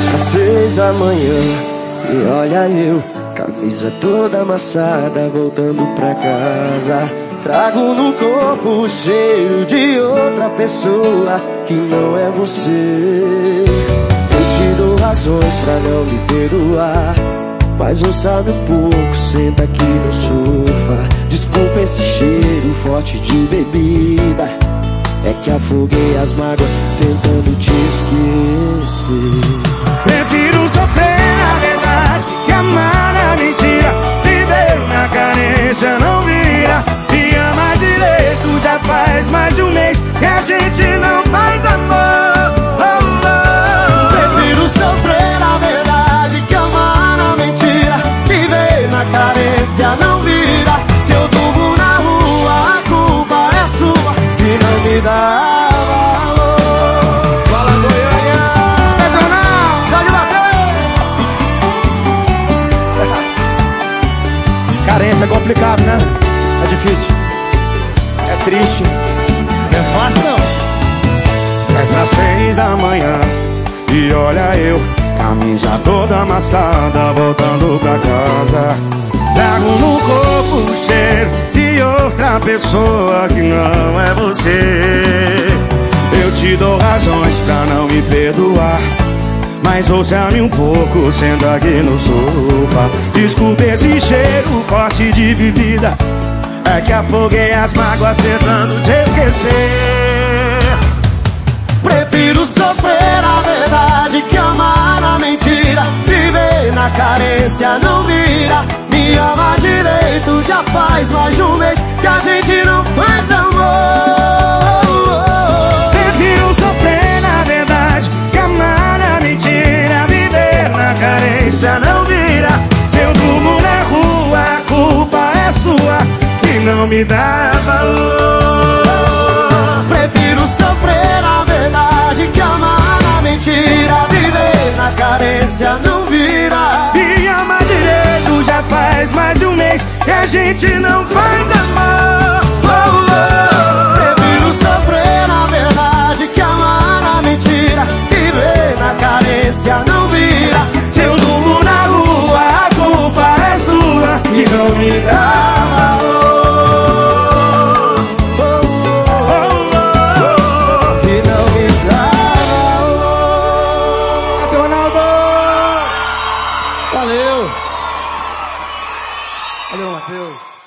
razões pra seis da manhã. E olha eu, camisa toda amassada Voltando pra casa. Trago no corpo o cheiro de outra pessoa Que não é você. Eu te dou razões pra não me perdoar mas não sabe um pouco, senta aqui no sofá. Desculpa esse cheiro forte de bebida. É que afoguei as mágoas tentando te faz mais de um mês Que a gente não faz amor. Oh, oh. Prefiro sofrer na verdade que amar na mentira. Viver na carência não vira. Se eu durmo na rua a culpa é sua. Que não me dá bater Carência é complicado, né? É difícil. Triste. Não é fácil, não. Dez para seis da manhã E olha eu, camisa toda amassada Voltando pra casa Trago no corpo o cheiro de outra pessoa Que não é você Eu te dou razões pra não me perdoar mas ouça-me um pouco, senta aqui no sofá Desculpe esse cheiro forte de bebida É que afoguei as mágoas tentando te esquecer. Prefiro sofrer a verdade que amar na mentira. Viver na carência não me dá valor. Prefiro sofrer na verdade que amar na mentira. Viver na carência não vira. E amar direito já faz mais de um mês que a gente não faz amor. Oh, oh. Prefiro sofrer na verdade que amar na mentira. Viver na carência não Valeu! Valeu, Matheus.